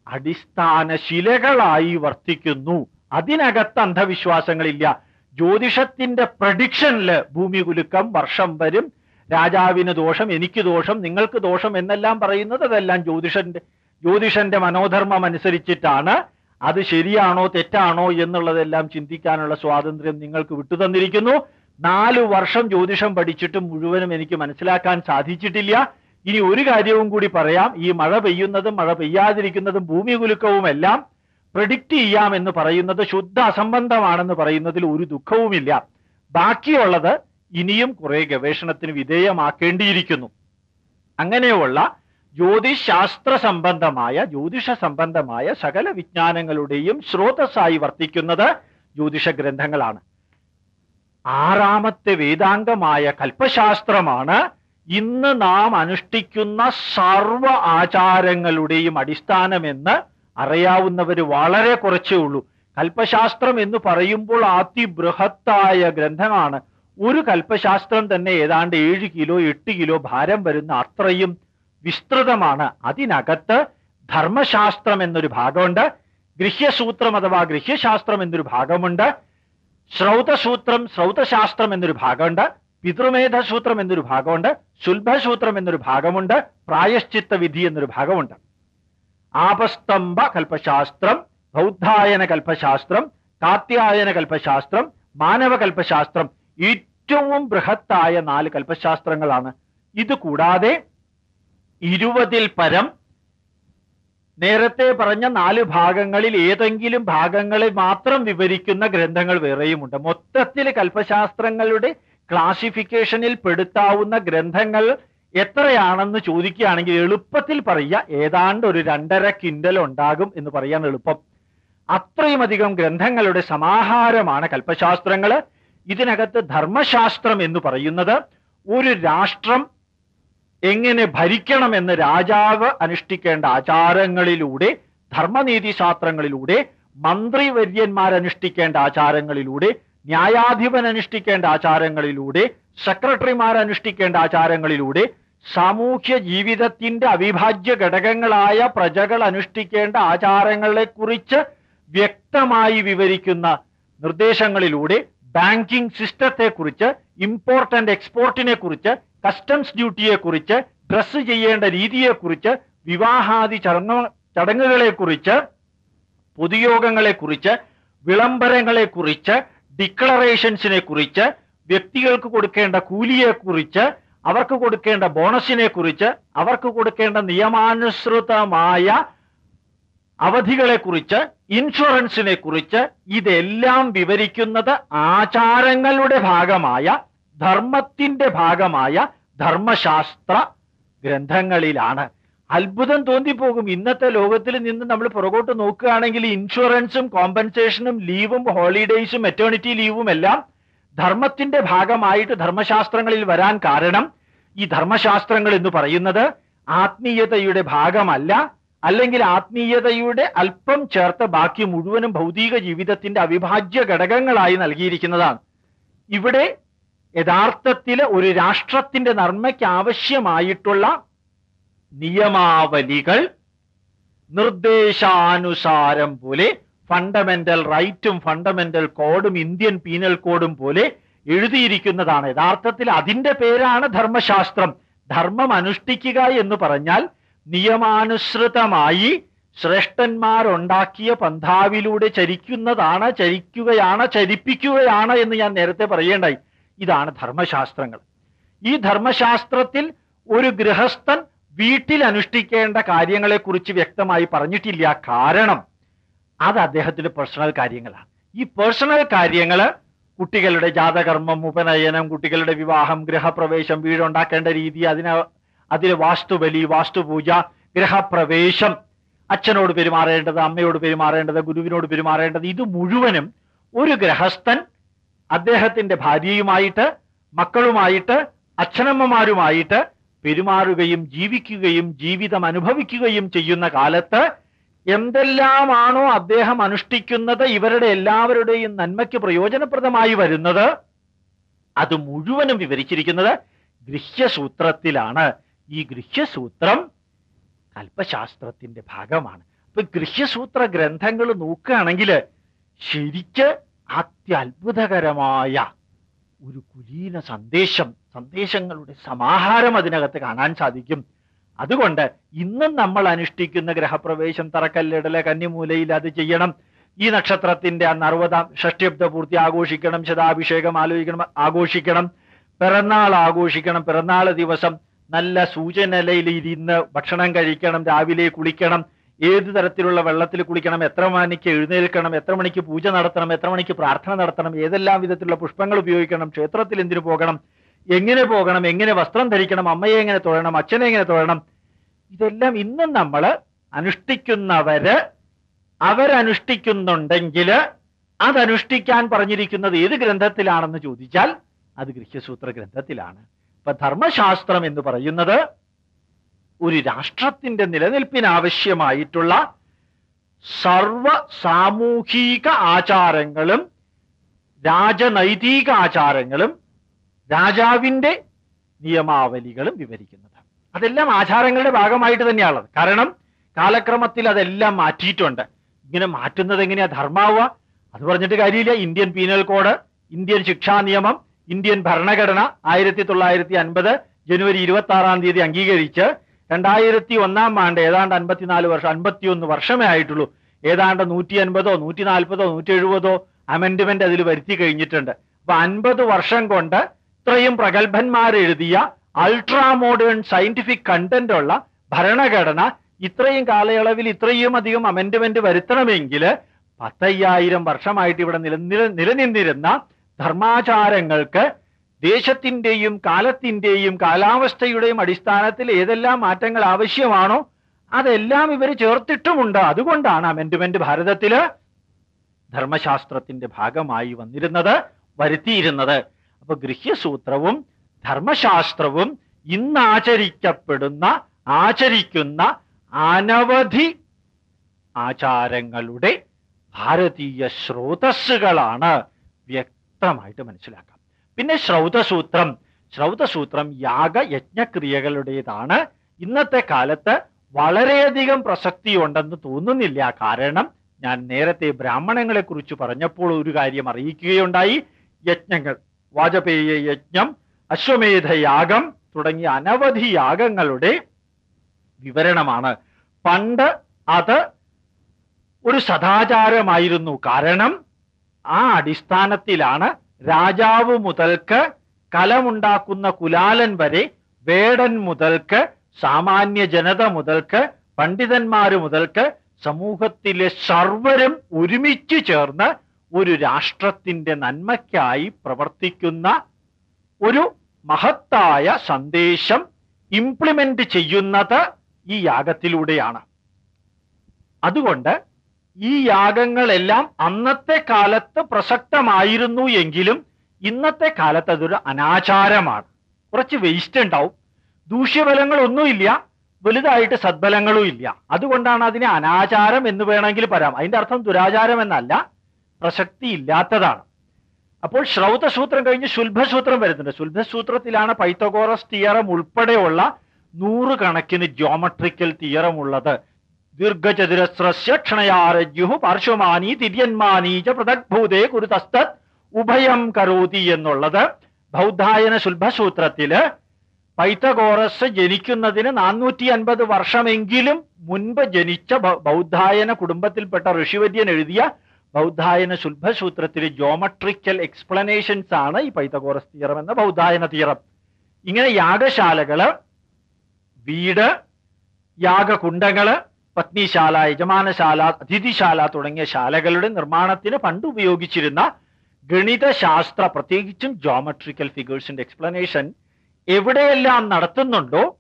അടിസ്ഥാന ശിലകളായി വർത്തിക്കുന്നു. അതിനകത്ത് അന്ധവിശ്വാസങ്ങളില്ല. ജ്യോതിഷത്തിന്റെ പ്രഡിക്ഷനിൽ ഭൂമി കുലുക്കം വർഷം വരും രാജാവിന് ദോഷം എനിക്ക് ദോഷം നിങ്ങൾക്ക് ദോഷം എന്നെല്ലാം പറയുന്നത് അതെല്ലാം ജ്യോതിഷന്റെ ജ്യോതിഷന്റെ മനോധർമ്മം അനുസരിച്ചിട്ടാണ്. അത് ശരിയാണോ തെറ്റാണോ എന്നുള്ളതെല്ലാം ചിന്തിക്കാനുള്ള സ്വാതന്ത്ര്യം നിങ്ങൾക്ക് വിട്ടുതന്നിരിക്കുന്നു. നാല് വർഷം ജ്യോതിഷം പഠിച്ചിട്ടും മുഴുവനും എനിക്ക് മനസ്സിലാക്കാൻ സാധിച്ചിട്ടില്ല. ഇനി ഒരു കാര്യവും കൂടി പറയാം. ഈ മഴ പെയ്യുന്നതും മഴ പെയ്യാതിരിക്കുന്നതും ഭൂമി കുലുക്കവും എല്ലാം പ്രഡിക്റ്റ് ചെയ്യാം എന്ന് പറയുന്നത് ശുദ്ധ അസംബന്ധമാണെന്ന് പറയുന്നതിൽ ഒരു ദുഃഖവുമില്ല. ബാക്കിയുള്ളത് ഇനിയും കുറെ ഗവേഷണത്തിന് വിധേയമാക്കേണ്ടിയിരിക്കുന്നു. അങ്ങനെയുള്ള ജ്യോതിഷ് ശാസ്ത്ര സംബന്ധമായ ജ്യോതിഷ സംബന്ധമായ സകല വിജ്ഞാനങ്ങളുടെയും സ്രോതസ്സായി വർത്തിക്കുന്നത് ജ്യോതിഷ ഗ്രന്ഥങ്ങളാണ്. ആറാമത്തെ വേദാംഗമായ കൽപ്പശാസ്ത്രമാണ് ഇന്ന് നാം അനുഷ്ഠിക്കുന്ന സർവ ആചാരങ്ങളുടെയും അടിസ്ഥാനമെന്ന് അറിയാവുന്നവർ വളരെ കുറച്ചേ ഉള്ളൂ. കൽപ്പശാസ്ത്രം എന്ന് പറയുമ്പോൾ അതിബൃഹത്തായ ഗ്രന്ഥമാണ്. ഒരു കൽപ്പശാസ്ത്രം തന്നെ ഏതാണ്ട് ഏഴ് കിലോ എട്ട് കിലോ ഭാരം വരുന്ന അത്രയും വിസ്തൃതമാണ്. അതിനകത്ത് ധർമ്മശാസ്ത്രം എന്നൊരു ഭാഗമുണ്ട്. ഗൃഹ്യസൂത്രം അഥവാ ഗൃഹ്യശാസ്ത്രം എന്നൊരു ഭാഗമുണ്ട്. ശ്രൗതസൂത്രം ശ്രൗതശാസ്ത്രം എന്നൊരു ഭാഗമുണ്ട്. പിതൃമേധസൂത്രം എന്നൊരു ഭാഗമുണ്ട്. ശുൽഭസൂത്രം എന്നൊരു ഭാഗമുണ്ട്. പ്രായശ്ചിത്ത വിധി എന്നൊരു ഭാഗമുണ്ട്. ആപസ്തംഭ കൽപ്പശാസ്ത്രം ബൗദ്ധായന കൽപ്പശാസ്ത്രം കാത്യായന കൽപ്പശാസ്ത്രം മാനവ കൽപ്പശാസ്ത്രം. ഏറ്റവും ബൃഹത്തായ നാല് കൽപ്പശാസ്ത്രങ്ങളാണ്. ഇത് കൂടാതെ ഇരുപതിൽ പരം. നേരത്തെ പറഞ്ഞ നാല് ഭാഗങ്ങളിൽ ഏതെങ്കിലും ഭാഗങ്ങളെ മാത്രം വിവരിക്കുന്ന ഗ്രന്ഥങ്ങൾ വേറെയുമുണ്ട്. മൊത്തത്തിൽ കൽപ്പശാസ്ത്രങ്ങളുടെ ക്ലാസിഫിക്കേഷനിൽ പെടുത്താവുന്ന ഗ്രന്ഥങ്ങൾ എത്രയാണെന്ന് ചോദിക്കുകയാണെങ്കിൽ എളുപ്പത്തിൽ പറയുക ഏതാണ്ട് ഒരു രണ്ടര കിൻഡൽ ഉണ്ടാകും എന്ന് പറയാൻ എളുപ്പം. അത്രയും അധികം ഗ്രന്ഥങ്ങളുടെ സമാഹാരമാണ് കൽപ്പശാസ്ത്രങ്ങൾ. ഇതിനകത്ത് ധർമ്മശാസ്ത്രം എന്ന് പറയുന്നത് ഒരു രാഷ്ട്രം എങ്ങനെ ഭരിക്കണമെന്ന് രാജാവ് അനുഷ്ഠിക്കേണ്ട ആചാരങ്ങളിലൂടെ ധർമ്മനീതി ശാസ്ത്രങ്ങളിലൂടെ മന്ത്രിവര്യന്മാർ അനുഷ്ഠിക്കേണ്ട ആചാരങ്ങളിലൂടെ ന്യായാധിപൻ അനുഷ്ഠിക്കേണ്ട ആചാരങ്ങളിലൂടെ സെക്രട്ടറിമാർ അനുഷ്ഠിക്കേണ്ട ആചാരങ്ങളിലൂടെ സാമൂഹ്യ ജീവിതത്തിന്റെ അവിഭാജ്യ ഘടകങ്ങളായ പ്രജകൾ അനുഷ്ഠിക്കേണ്ട ആചാരങ്ങളെ കുറിച്ച് വ്യക്തമായി വിവരിക്കുന്ന നിർദ്ദേശങ്ങളിലൂടെ ബാങ്കിങ് സിസ്റ്റത്തെ കുറിച്ച് ആൻഡ് എക്സ്പോർട്ടിനെ കുറിച്ച് കസ്റ്റംസ് ഡ്യൂട്ടിയെ കുറിച്ച് ഡ്രസ് ചെയ്യേണ്ട രീതിയെ കുറിച്ച് വിവാഹാദി ചടങ്ങ ചടങ്ങുകളെ കുറിച്ച് വിളംബരങ്ങളെ കുറിച്ച് ഡിക്ലറേഷൻസിനെ കുറിച്ച് വ്യക്തികൾക്ക് കൊടുക്കേണ്ട കൂലിയെ കുറിച്ച് അവർക്ക് കൊടുക്കേണ്ട ബോണസിനെ കുറിച്ച് അവർക്ക് കൊടുക്കേണ്ട നിയമാനുസൃതമായ അവധികളെ കുറിച്ച് ഇൻഷുറൻസിനെ കുറിച്ച് ഇതെല്ലാം വിവരിക്കുന്നത് ആചാരങ്ങളുടെ ഭാഗമായ ധർമ്മത്തിന്റെ ഭാഗമായ ധർമ്മശാസ്ത്ര ഗ്രന്ഥങ്ങളിലാണ്. അത്ഭുതം തോന്നിപ്പോകും. ഇന്നത്തെ ലോകത്തിൽ നിന്ന് നമ്മൾ പുറകോട്ട് നോക്കുകയാണെങ്കിൽ ഇൻഷുറൻസും കോമ്പൻസേഷനും ലീവും ഹോളിഡേയ്സും മെറ്റേണിറ്റി ലീവും എല്ലാം ധർമ്മത്തിന്റെ ഭാഗമായിട്ട് ധർമ്മശാസ്ത്രങ്ങളിൽ വരാൻ കാരണം ഈ ധർമ്മശാസ്ത്രങ്ങൾ എന്ന് പറയുന്നത് ആത്മീയതയുടെ ഭാഗമല്ല അല്ലെങ്കിൽ ആത്മീയതയുടെ അല്പം ചേർത്ത് ബാക്കി മുഴുവനും ഭൗതിക ജീവിതത്തിന്റെ അവിഭാജ്യ ഘടകങ്ങളായി നൽകിയിരിക്കുന്നതാണ്. ഇവിടെ യഥാർത്ഥത്തിൽ ഒരു രാഷ്ട്രത്തിന്റെ നന്മയ്ക്ക് ആവശ്യമായിട്ടുള്ള നിയമാവലികൾ നിർദ്ദേശാനുസാരം പോലെ ഫണ്ടമെന്റൽ റൈറ്റും ഫണ്ടമെന്റൽ കോഡും ഇന്ത്യൻ പീനൽ കോഡും പോലെ എഴുതിയിരിക്കുന്നതാണ്. യഥാർത്ഥത്തിൽ അതിന്റെ പേരാണ് ധർമ്മശാസ്ത്രം. ധർമ്മം അനുഷ്ഠിക്കുക എന്ന് പറഞ്ഞാൽ നിയമാനുസൃതമായി ശ്രേഷ്ഠന്മാരുണ്ടാക്കിയ പന്ഥാവിലൂടെ ചരിക്കുന്നതാണ് ചരിക്കുകയാണ് ചരിപ്പിക്കുകയാണ് എന്ന് ഞാൻ നേരത്തെ പറയേണ്ടായി. ഇതാണ് ധർമ്മശാസ്ത്രങ്ങൾ. ഈ ധർമ്മശാസ്ത്രത്തിൽ ഒരു ഗൃഹസ്ഥൻ വീട്ടിൽ അനുഷ്ഠിക്കേണ്ട കാര്യങ്ങളെക്കുറിച്ച് വ്യക്തമായി പറഞ്ഞിട്ടില്ല. കാരണം അത് അദ്ദേഹത്തിന്റെ പേഴ്സണൽ കാര്യങ്ങളാണ്. ഈ പേഴ്സണൽ കാര്യങ്ങൾ കുട്ടികളുടെ ജാതകർമ്മം ഉപനയനം കുട്ടികളുടെ വിവാഹം ഗൃഹപ്രവേശം വീടുണ്ടാക്കേണ്ട രീതി അതിന് അതിൽ വാസ്തുബലി വാസ്തുപൂജ ഗൃഹപ്രവേശം അച്ഛനോട് പെരുമാറേണ്ടത് അമ്മയോട് പെരുമാറേണ്ടത് ഗുരുവിനോട് പെരുമാറേണ്ടത് ഇത് മുഴുവനും ഒരു ഗൃഹസ്ഥൻ അദ്ദേഹത്തിന്റെ ഭാര്യയുമായിട്ട് മക്കളുമായിട്ട് അച്ഛനമ്മമാരുമായിട്ട് പെരുമാറുകയും ജീവിക്കുകയും ജീവിതം അനുഭവിക്കുകയും ചെയ്യുന്ന കാലത്ത് എന്തെല്ലാമാണോ അദ്ദേഹം അനുഷ്ഠിക്കുന്നത് ഇവരുടെ എല്ലാവരുടെയും നന്മയ്ക്ക് പ്രയോജനപ്രദമായി വരുന്നത് അത് മുഴുവനും വിവരിച്ചിരിക്കുന്നത് ഗൃഹ്യസൂത്രത്തിലാണ്. ഈ ഗൃഹ്യസൂത്രം കൽപ്പശാസ്ത്രത്തിന്റെ ഭാഗമാണ്. അപ്പൊ ഗൃഹ്യസൂത്ര ഗ്രന്ഥങ്ങൾ നോക്കുകയാണെങ്കിൽ ശരിക്ക് അത്യത്ഭുതകരമായ ഒരു കുലീന സന്ദേശം സന്ദേശങ്ങളുടെ സമാഹാരം അതിനകത്ത് കാണാൻ സാധിക്കും. അതുകൊണ്ട് ഇന്നും നമ്മൾ അനുഷ്ഠിക്കുന്ന ഗ്രഹപ്രവേശം തറക്കല്ലിടലെ കന്നിമൂലയിൽ അത് ചെയ്യണം. ഈ നക്ഷത്രത്തിന്റെ അന്ന് അറുപതാം ഷഷ്ടിയബ്ദ പൂർത്തി ആഘോഷിക്കണം ശതാഭിഷേകം ആലോചിക്കണം ആഘോഷിക്കണം. പിറന്നാൾ ആഘോഷിക്കണം പിറന്നാൾ ദിവസം നല്ല സൂചനലയിൽ ഇരുന്ന് ഭക്ഷണം കഴിക്കണം രാവിലെ കുളിക്കണം. ഏത് തരത്തിലുള്ള വെള്ളത്തിൽ കുളിക്കണം എത്ര മണിക്ക് എഴുന്നേൽക്കണം എത്ര മണിക്ക് പൂജ നടത്തണം എത്ര മണിക്ക് പ്രാർത്ഥന നടത്തണം ഏതെല്ലാം വിധത്തിലുള്ള പുഷ്പങ്ങൾ ഉപയോഗിക്കണം ക്ഷേത്രത്തിൽ എന്തിനു പോകണം എങ്ങനെ പോകണം എങ്ങനെ വസ്ത്രം ധരിക്കണം അമ്മയെ എങ്ങനെ തൊഴണം അച്ഛനെ എങ്ങനെ തൊഴണം ഇതെല്ലാം ഇന്നും നമ്മൾ അനുഷ്ഠിക്കുന്നവര് അവരനുഷ്ഠിക്കുന്നുണ്ടെങ്കിൽ അതനുഷ്ഠിക്കാൻ പറഞ്ഞിരിക്കുന്നത് ഏത് ഗ്രന്ഥത്തിലാണെന്ന് ചോദിച്ചാൽ അത് ഗൃഹ്യസൂത്ര ഗ്രന്ഥത്തിലാണ് ഇപ്പൊ ധർമ്മശാസ്ത്രം എന്ന് പറയുന്നത് ഒരു രാഷ്ട്രത്തിന്റെ നിലനിൽപ്പിനാവശ്യമായിട്ടുള്ള സർവ സാമൂഹിക ആചാരങ്ങളും രാജനൈതിക ആചാരങ്ങളും രാജാവിന്റെ നിയമാവലികളും വിവരിക്കുന്നത്. അതെല്ലാം ആചാരങ്ങളുടെ ഭാഗമായിട്ട് തന്നെയാണുള്ളത്. കാരണം കാലക്രമത്തിൽ അതെല്ലാം മാറ്റിയിട്ടുണ്ട്. ഇങ്ങനെ മാറ്റുന്നത് എങ്ങനെയാ ധർമാവുക അത് പറഞ്ഞിട്ട് കാര്യമില്ല. ഇന്ത്യൻ പീനൽ കോഡ് ഇന്ത്യൻ ശിക്ഷാ നിയമം ഇന്ത്യൻ ഭരണഘടന ആയിരത്തി തൊള്ളായിരത്തി അൻപത് ജനുവരി ഇരുപത്തി ആറാം തീയതി അംഗീകരിച്ച് രണ്ടായിരത്തി ഒന്നാം ആണ്ട് ഏതാണ്ട് അൻപത്തിനാല് വർഷം അൻപത്തിയൊന്ന് വർഷമേ ആയിട്ടുള്ളൂ. ഏതാണ്ട് നൂറ്റി അൻപതോ നൂറ്റി നാൽപ്പതോ നൂറ്റി എഴുപതോ അമെൻഡ്മെന്റ് അതിൽ വരുത്തി കഴിഞ്ഞിട്ടുണ്ട്. അപ്പൊ അൻപത് വർഷം കൊണ്ട് ഇത്രയും പ്രഗത്ഭന്മാർ എഴുതിയ അൾട്രാ മോഡേൺ സയന്റിഫിക് കണ്ടന്റ് ഉള്ള ഭരണഘടന ഇത്രയും കാലയളവിൽ ഇത്രയും അധികം അമെൻഡ്മെന്റ് വരുത്തണമെങ്കിൽ പത്തയ്യായിരം വർഷമായിട്ട് ഇവിടെ നില നില- നിലനിന്നിരുന്ന ധർമാചാരങ്ങൾക്ക് ദേശത്തിന്റെയും കാലത്തിന്റെയും കാലാവസ്ഥയുടെയും അടിസ്ഥാനത്തിൽ ഏതെല്ലാം മാറ്റങ്ങൾ ആവശ്യമാണോ അതെല്ലാം ഇവർ ചേർത്തിട്ടുമുണ്ട്. അതുകൊണ്ടാണ് അമെൻഡ്മെന്റ് ഭാരതത്തിൽ ധർമ്മശാസ്ത്രത്തിന്റെ ഭാഗമായി വന്നിരുന്നത് വരുത്തിയിരുന്നത്. അപ്പൊ ഗൃഹ്യസൂത്രവും ധർമ്മശാസ്ത്രവും ഇന്ന് ആചരിക്കപ്പെടുന്ന ആചരിക്കുന്ന അനവധി ആചാരങ്ങളുടെ ഭാരതീയ സ്രോതസ്സുകളാണ് വ്യക്തമായിട്ട് മനസ്സിലാക്കാം പിന്നെ ശ്രൗതസൂത്രം. ശ്രൗതസൂത്രം യാഗ യജ്ഞക്രിയകളുടേതാണ്. ഇന്നത്തെ കാലത്ത് വളരെയധികം പ്രസക്തിയുണ്ടെന്ന് തോന്നുന്നില്ല. കാരണം ഞാൻ നേരത്തെ ബ്രാഹ്മണങ്ങളെ കുറിച്ച് പറഞ്ഞപ്പോൾ ഒരു കാര്യം അറിയിക്കുകയുണ്ടായി. യജ്ഞങ്ങൾ വാജപേയ യജ്ഞം അശ്വമേധ യാഗം തുടങ്ങിയ അനവധി യാഗങ്ങളുടെ വിവരണമാണ്. പണ്ട് അത് ഒരു സദാചാരമായിരുന്നു. കാരണം ആ അടിസ്ഥാനത്തിലാണ് രാജാവ് മുതൽക്ക് കലമുണ്ടാക്കുന്ന കുലാലൻ വരെ വേടൻ മുതൽക്ക് സാമാന്യ ജനത മുതൽക്ക് പണ്ഡിതന്മാര് മുതൽക്ക് സമൂഹത്തിലെ സർവരും ഒരുമിച്ച് ചേർന്ന് ഒരു രാഷ്ട്രത്തിന്റെ നന്മയ്ക്കായി പ്രവർത്തിക്കുന്ന ഒരു മഹത്തായ സന്ദേശം ഇംപ്ലിമെന്റ് ചെയ്യുന്നത് ഈ യാഗത്തിലൂടെയാണ്. അതുകൊണ്ട് ഈ യാഗങ്ങളെല്ലാം അന്നത്തെ കാലത്ത് പ്രസക്തമായിരുന്നു എങ്കിലും ഇന്നത്തെ കാലത്ത് അതൊരു അനാചാരമാണ്. കുറച്ച് വേസ്റ്റ് ഉണ്ടാവും. ദൂഷ്യഫലങ്ങളൊന്നുമില്ല വലുതായിട്ട് സദ്ഫലങ്ങളും ഇല്ല. അതുകൊണ്ടാണ് അതിനെ അനാചാരം എന്ന് വേണമെങ്കിൽ പറയാം. അതിന്റെ അർത്ഥം ദുരാചാരം എന്നല്ല. പ്രസക്തി ഇല്ലാത്തതാണ്. അപ്പോൾ ശ്രൗതസൂത്രം കഴിഞ്ഞ് ശുൽഭസൂത്രം വരുന്നുണ്ട്. ശുൽഭസൂത്രത്തിലാണ് പൈത്തഗോറസ് തിയറം ഉൾപ്പെടെയുള്ള നൂറുകണക്കിന് ജോമട്രിക്കൽ തിയറം ഉള്ളത്. ദീർഘചതുരസ്രസ്യ ക്ഷണയാരജ്യു പാർശ്വമാനി ച പൃഥഗ്ഭൂതേ കുരുതസ്തത് ഉഭയം കരോതി എന്നുള്ളത് ബൗദ്ധായന ശുൽഭസൂത്രത്തിൽ പൈത്തഗോറസ് ജനിക്കുന്നതിന് നാനൂറ്റി അൻപത് വർഷമെങ്കിലും മുൻപ് ജനിച്ച ബൗദ്ധായന കുടുംബത്തിൽപ്പെട്ട ഋഷിവര്യൻ എഴുതിയ ബൗദ്ധായന ശുൽഭസൂത്രത്തിലെ ജോമട്രിക്കൽ എക്സ്പ്ലനേഷൻസ് ആണ് ഈ പൈത്തഗോറസ് തീറം എന്ന ബൗദ്ധായന തീറം ഇങ്ങനെ യാഗശാലകൾ വീട് യാഗകുണ്ടങ്ങൾ പത്നിശാല യജമാനശാല അതിഥിശാല തുടങ്ങിയ ശാലകളുടെ നിർമ്മാണത്തിന് പണ്ട് ഉപയോഗിച്ചിരുന്ന ഗണിതശാസ്ത്ര പ്രത്യേകിച്ചും ജോമട്രിക്കൽ ഫിഗേഴ്സിന്റെ എക്സ്പ്ലനേഷൻ എവിടെയെല്ലാം നടത്തുന്നുണ്ടോ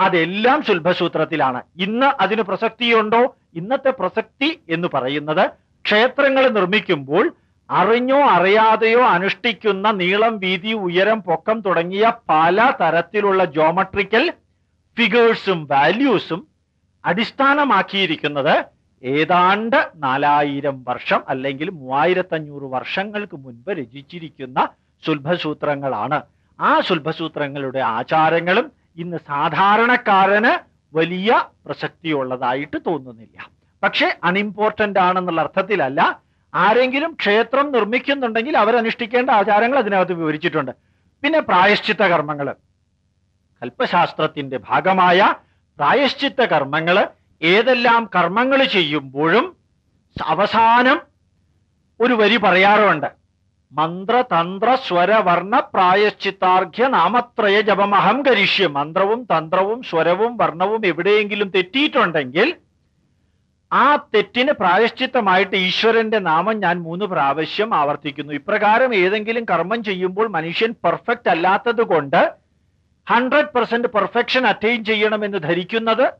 അതെല്ലാം ശുൽഭസൂത്രത്തിലാണ്. ഇന്ന് അതിന് പ്രസക്തിയുണ്ടോ? ഇന്നത്തെ പ്രസക്തി എന്ന് പറയുന്നത് ക്ഷേത്രങ്ങൾ നിർമ്മിക്കുമ്പോൾ അറിഞ്ഞോ അറിയാതെയോ അനുഷ്ഠിക്കുന്ന നീളം വീതി ഉയരം പൊക്കം തുടങ്ങിയ പല തരത്തിലുള്ള ജോമട്രിക്കൽ ഫിഗേഴ്സും വാല്യൂസും അടിസ്ഥാനമാക്കിയിരിക്കുന്നത് ഏതാണ്ട് നാലായിരം വർഷം അല്ലെങ്കിൽ മൂവായിരത്തഞ്ഞൂറ് വർഷങ്ങൾക്ക് മുൻപ് രചിച്ചിരിക്കുന്ന സുൽഭസൂത്രങ്ങളാണ്. ആ സുൽഭസൂത്രങ്ങളുടെ ആചാരങ്ങളും ഇന്ന് സാധാരണക്കാരന് വലിയ പ്രസക്തിയുള്ളതായിട്ട് തോന്നുന്നില്ല. പക്ഷേ അൺഇമ്പോർട്ടന്റ് ആണെന്നുള്ള അർത്ഥത്തിലല്ല ആരെങ്കിലും ക്ഷേത്രം നിർമ്മിക്കുന്നുണ്ടെങ്കിൽ അവരനുഷ്ഠിക്കേണ്ട ആചാരങ്ങൾ അതിനകത്ത് വിവരിച്ചിട്ടുണ്ട്. പിന്നെ പ്രായശ്ചിത്ത കർമ്മങ്ങൾ കൽപ്പശാസ്ത്രത്തിന്റെ ഭാഗമായ പ്രായശ്ചിത്ത കർമ്മങ്ങൾ ഏതെല്ലാം കർമ്മങ്ങൾ ചെയ്യുമ്പോഴും അവസാനം ഒരു വരി പറയാറുണ്ട്. മന്ത്രതന്ത്ര സ്വരവർണ പ്രായശ്ചിത്താർഘ്യ നാമത്രയ ജപമഹം കരിഷ്യം. മന്ത്രവും തന്ത്രവും സ്വരവും വർണവും എവിടെയെങ്കിലും തെറ്റിയിട്ടുണ്ടെങ്കിൽ ആ തെറ്റിന് പ്രായശ്ചിത്തമായിട്ട് ഈശ്വരന്റെ നാമം ഞാൻ മൂന്ന് പ്രാവശ്യം ആവർത്തിക്കുന്നു. ഇപ്രകാരം ഏതെങ്കിലും കർമ്മം ചെയ്യുമ്പോൾ മനുഷ്യൻ പെർഫെക്റ്റ് അല്ലാത്തത് ഹൺഡ്രഡ് പെർസെന്റ് പെർഫെക്ഷൻ അറ്റൈൻ ചെയ്യണമെന്ന് ധരിക്കുന്നത്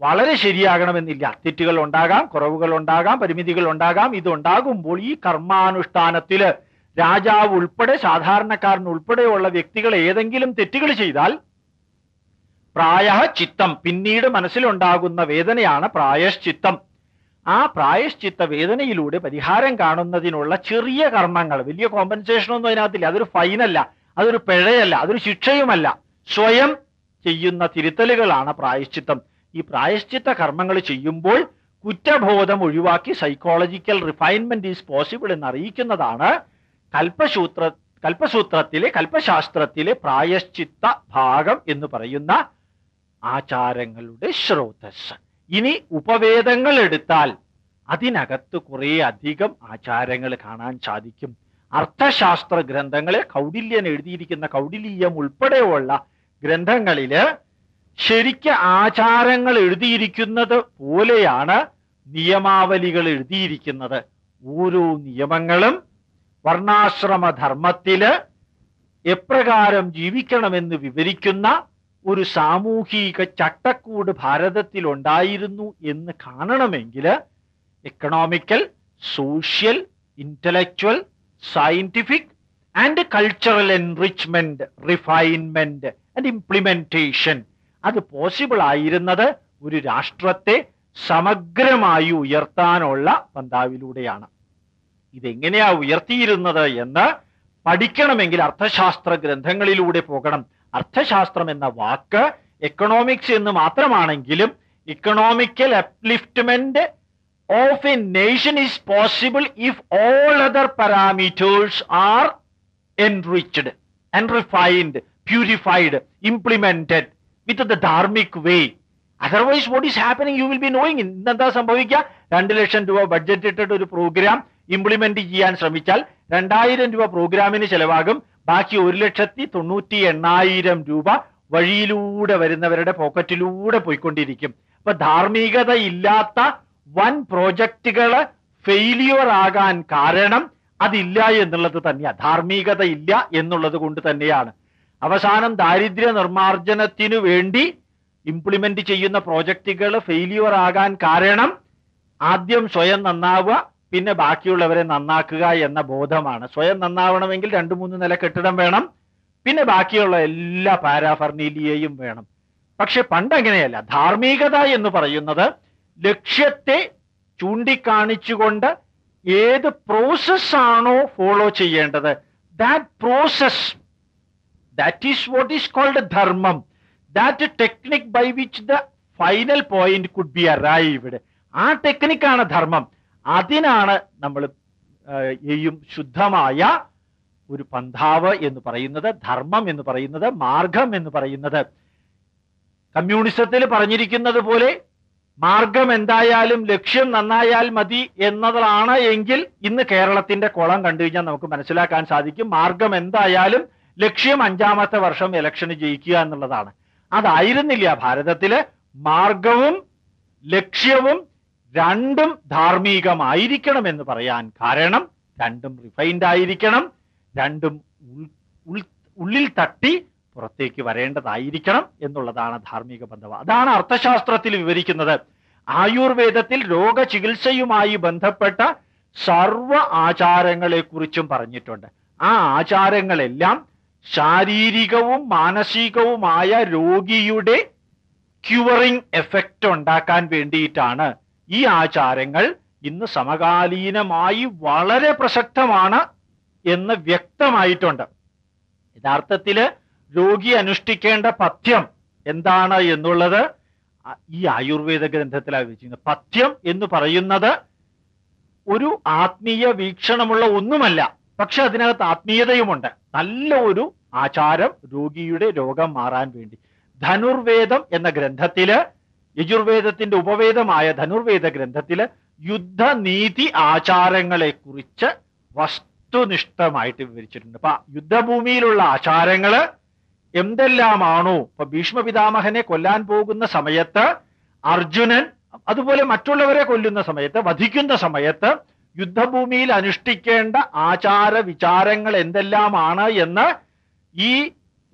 വളരെ ശരിയാകണമെന്നില്ല. തെറ്റുകൾ ഉണ്ടാകാം കുറവുകൾ ഉണ്ടാകാം പരിമിതികൾ ഉണ്ടാകാം ഇതുണ്ടാകുമ്പോൾ ഈ കർമാനുഷ്ഠാനത്തിൽ രാജാവ് ഉൾപ്പെടെ സാധാരണക്കാരൻ ഉൾപ്പെടെയുള്ള വ്യക്തികൾ ഏതെങ്കിലും തെറ്റുകൾ ചെയ്താൽ പ്രായ ചിത്തം പിന്നീട് മനസ്സിലുണ്ടാകുന്ന വേദനയാണ് പ്രായശ്ചിത്തം. ആ പ്രായശ്ചിത്ത വേദനയിലൂടെ പരിഹാരം കാണുന്നതിനുള്ള ചെറിയ കർമ്മങ്ങൾ വലിയ കോമ്പൻസേഷൻ ഒന്നും അതിനകത്തില്ല. അതൊരു ഫൈനല്ല അതൊരു പിഴയല്ല അതൊരു ശിക്ഷയുമല്ല. സ്വയം ചെയ്യുന്ന തിരുത്തലുകളാണ് പ്രായശ്ചിത്തം. ഈ പ്രായശ്ചിത്ത കർമ്മങ്ങൾ ചെയ്യുമ്പോൾ കുറ്റബോധം ഒഴിവാക്കി സൈക്കോളജിക്കൽ റിഫൈൻമെന്റ് ഈസ് പോസിബിൾ എന്ന് അറിയിക്കുന്നതാണ് കൽപ്പസൂത്ര കൽപ്പസൂത്രത്തിലെ കൽപ്പശാസ്ത്രത്തിലെ പ്രായശ്ചിത്ത ഭാഗം എന്ന് പറയുന്ന ആചാരങ്ങളുടെ സ്രോതസ് ഇനി ഉപവേദങ്ങൾ എടുത്താൽ അതിനകത്ത് കുറേ അധികം ആചാരങ്ങൾ കാണാൻ സാധിക്കും. അർത്ഥശാസ്ത്ര ഗ്രന്ഥങ്ങളെ കൗടില്യൻ എഴുതിയിരിക്കുന്ന കൗടില്യം ഉൾപ്പെടെയുള്ള ഗ്രന്ഥങ്ങളിൽ ശരിക്ക് ആചാരങ്ങൾ എഴുതിയിരിക്കുന്നത് പോലെയാണ് നിയമാവലികൾ എഴുതിയിരിക്കുന്നത്. ഓരോ നിയമങ്ങളും വർണാശ്രമധർമ്മത്തിൽ എപ്രകാരം ജീവിക്കണമെന്ന് വിവരിക്കുന്ന ഒരു സാമൂഹിക ചട്ടക്കൂട് ഭാരതത്തിൽ ഉണ്ടായിരുന്നു എന്ന് കാണണമെങ്കിൽ economical social intellectual scientific and cultural enrichment refinement and implementation അത് പോസിബിൾ ആയിരുന്നത് ഒരു രാഷ്ട്രത്തെ സമഗ്രമായി ഉയർത്താനുള്ള പന്താവിലൂടെയാണ്. ഇതെങ്ങനെയാ ഉയർത്തിയിരുന്നത് എന്ന് പഠിക്കണമെങ്കിൽ അർത്ഥശാസ്ത്ര ഗ്രന്ഥങ്ങളിലൂടെ പോകണം. അർത്ഥശാസ്ത്രം എന്ന വാക്ക് എക്കണോമിക്സ് എന്ന് മാത്രമാണെങ്കിലും economical upliftment of a nation is possible if all other parameters are enriched and refined purified implemented with the dharmic way otherwise what is happening you will be knowing ഇന്നെന്താ സംഭവിക്കുക? രണ്ട് ലക്ഷം രൂപ ബഡ്ജറ്റ് ഇട്ടിട്ട് ഒരു programme implement ചെയ്യാൻ ശ്രമിച്ചാൽ രണ്ടായിരം രൂപ പ്രോഗ്രാമിന് ചെലവാകും. ബാക്കി ഒരു ലക്ഷത്തി തൊണ്ണൂറ്റി എണ്ണായിരം രൂപ വഴിയിലൂടെ വരുന്നവരുടെ പോക്കറ്റിലൂടെ പോയിക്കൊണ്ടിരിക്കും. അപ്പൊ ധാർമ്മികത ഇല്ലാത്ത വൻ പ്രോജക്റ്റുകൾ ഫെയിലിയർ ആകാൻ കാരണം അതില്ല എന്നുള്ളത് തന്നെയാണ് ധാർമ്മികത ഇല്ല എന്നുള്ളത് കൊണ്ട് തന്നെയാണ്. അവസാനം ദാരിദ്ര്യ നിർമ്മാർജനത്തിനു വേണ്ടി ഇംപ്ലിമെന്റ് ചെയ്യുന്ന പ്രോജക്റ്റുകൾ ഫെയിലിയർ ആകാൻ കാരണം ആദ്യം സ്വയം നന്നാവുക പിന്നെ ബാക്കിയുള്ളവരെ നന്നാക്കുക എന്ന ബോധമാണ്. സ്വയം നന്നാവണമെങ്കിൽ രണ്ടു മൂന്ന് നില കെട്ടിടം വേണം പിന്നെ ബാക്കിയുള്ള എല്ലാ പാരാഫർണീലിയെയും വേണം. പക്ഷെ പണ്ടങ്ങനെയല്ല. ധാർമ്മികത എന്ന് പറയുന്നത് ലക്ഷ്യത്തെ ചൂണ്ടിക്കാണിച്ചുകൊണ്ട് ഏത് പ്രോസസ്സാണോ ഫോളോ ചെയ്യേണ്ടത്. That process that is what is called dharma. That technique by which the final point could be arrived ആ ടെക്നിക്കാണ് ധർമ്മം. അതിനാണ് നമ്മൾ എയും ശുദ്ധമായ ഒരു പന്ഥാവ് എന്ന് പറയുന്നത് ധർമ്മം എന്ന് പറയുന്നത് മാർഗം എന്ന് പറയുന്നത്. കമ്മ്യൂണിസത്തിൽ പറഞ്ഞിരിക്കുന്നത് പോലെ മാർഗം എന്തായാലും ലക്ഷ്യം നന്നായാൽ മതി എന്നതാണ് എങ്കിൽ ഇന്ന് കേരളത്തിന്റെ കുളം കണ്ടു കഴിഞ്ഞാൽ നമുക്ക് മനസ്സിലാക്കാൻ സാധിക്കും മാർഗം എന്തായാലും ലക്ഷ്യം അഞ്ചാമത്തെ വർഷം ഇലക്ഷന് ജയിക്കുക എന്നുള്ളതാണ്. അതായിരുന്നില്ല ഭാരതത്തിലെ മാർഗവും ലക്ഷ്യവും രണ്ടും ധാർമ്മികമായിരിക്കണം എന്ന് പറയാൻ കാരണം രണ്ടും റിഫൈൻഡ് ആയിരിക്കണം രണ്ടും ഉള്ളിൽ തട്ടി പുറത്തേക്ക് വരേണ്ടതായിരിക്കണം എന്നുള്ളതാണ് ധാർമ്മിക ബന്ധം. അതാണ് അർത്ഥശാസ്ത്രത്തിൽ വിവരിക്കുന്നത്. ആയുർവേദത്തിൽ രോഗചികിത്സയുമായി ബന്ധപ്പെട്ട സർവ ആചാരങ്ങളെക്കുറിച്ചും പറഞ്ഞിട്ടുണ്ട്. ആ ആചാരങ്ങളെല്ലാം ശാരീരികവും മാനസികവുമായ രോഗിയുടെ ക്യൂറിങ് എഫക്റ്റ് ഉണ്ടാക്കാൻ വേണ്ടിയിട്ടാണ് ഈ ആചാരങ്ങൾ ഇന്ന് സമകാലീനമായി വളരെ പ്രസക്തമാണ് എന്ന് വ്യക്തമായിട്ടുണ്ട്. യഥാർത്ഥത്തിൽ രോഗി അനുഷ്ഠിക്കേണ്ട പഥ്യം എന്താണ് എന്നുള്ളത് ഈ ആയുർവേദ ഗ്രന്ഥത്തിലാണ് വെച്ചിരുന്നത് പഥ്യം എന്ന് പറയുന്നത് ഒരു ആത്മീയ വീക്ഷണമുള്ള ഒന്നുമല്ല. പക്ഷെ അതിനകത്ത് ആത്മീയതയുമുണ്ട്. നല്ല ഒരു ആചാരം രോഗിയുടെ രോഗം മാറാൻ വേണ്ടി. ധനുർവേദം എന്ന ഗ്രന്ഥത്തിൽ യജുർവേദത്തിന്റെ ഉപവേദമായ ധനുർവേദ ഗ്രന്ഥത്തിൽ യുദ്ധനീതി ആചാരങ്ങളെ കുറിച്ച് വസ്തുനിഷ്ഠമായിട്ട് വിവരിച്ചിട്ടുണ്ട്. അപ്പൊ യുദ്ധഭൂമിയിലുള്ള ആചാരങ്ങൾ എന്തെല്ലാമാണോ? ഇപ്പൊ ഭീഷ്മ പിതാമഹനെ കൊല്ലാൻ പോകുന്ന സമയത്ത് അർജുനൻ അതുപോലെ മറ്റുള്ളവരെ കൊല്ലുന്ന സമയത്ത് വധിക്കുന്ന സമയത്ത് യുദ്ധഭൂമിയിൽ അനുഷ്ഠിക്കേണ്ട ആചാര വിചാരങ്ങൾ എന്തെല്ലാമാണ് എന്ന് ഈ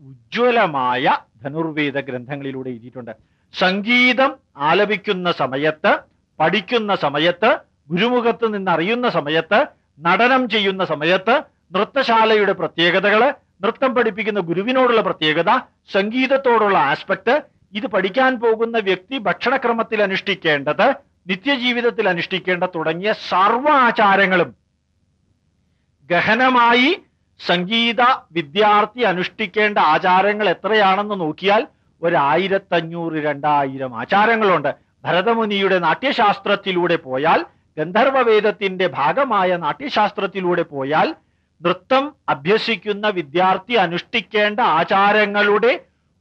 ഉജ്ജ്വലമായ ധനുർവേദ ഗ്രന്ഥങ്ങളിലൂടെ എഴുതിയിട്ടുണ്ട്. സംഗീതം ആലപിക്കുന്ന സമയത്ത് പഠിക്കുന്ന സമയത്ത് ഗുരുമുഖത്ത് നിന്ന് അറിയുന്ന സമയത്ത് നടനം ചെയ്യുന്ന സമയത്ത് നൃത്തശാലയുടെ പ്രത്യേകതകൾ നൃത്തം പഠിപ്പിക്കുന്ന ഗുരുവിനോടുള്ള പ്രത്യേകത സംഗീതത്തോടുള്ള ആസ്പെക്ട് ഇത് പഠിക്കാൻ പോകുന്ന വ്യക്തി ഭക്ഷണക്രമത്തിൽ അനുഷ്ഠിക്കേണ്ടത് നിത്യജീവിതത്തിൽ അനുഷ്ഠിക്കേണ്ട തുടങ്ങിയ സർവ ആചാരങ്ങളും ഗഹനമായി സംഗീത വിദ്യാർത്ഥി അനുഷ്ഠിക്കേണ്ട ആചാരങ്ങൾ എത്രയാണെന്ന് നോക്കിയാൽ ഒരായിരത്തഞ്ഞൂറ് രണ്ടായിരം ആചാരങ്ങളുണ്ട്. ഭരതമുനിയുടെ നാട്യശാസ്ത്രത്തിലൂടെ പോയാൽ ഗന്ധർവവേദത്തിന്റെ ഭാഗമായ നാട്യശാസ്ത്രത്തിലൂടെ പോയാൽ നൃത്തം അഭ്യസിക്കുന്ന വിദ്യാർത്ഥി അനുഷ്ഠിക്കേണ്ട ആചാരങ്ങളുടെ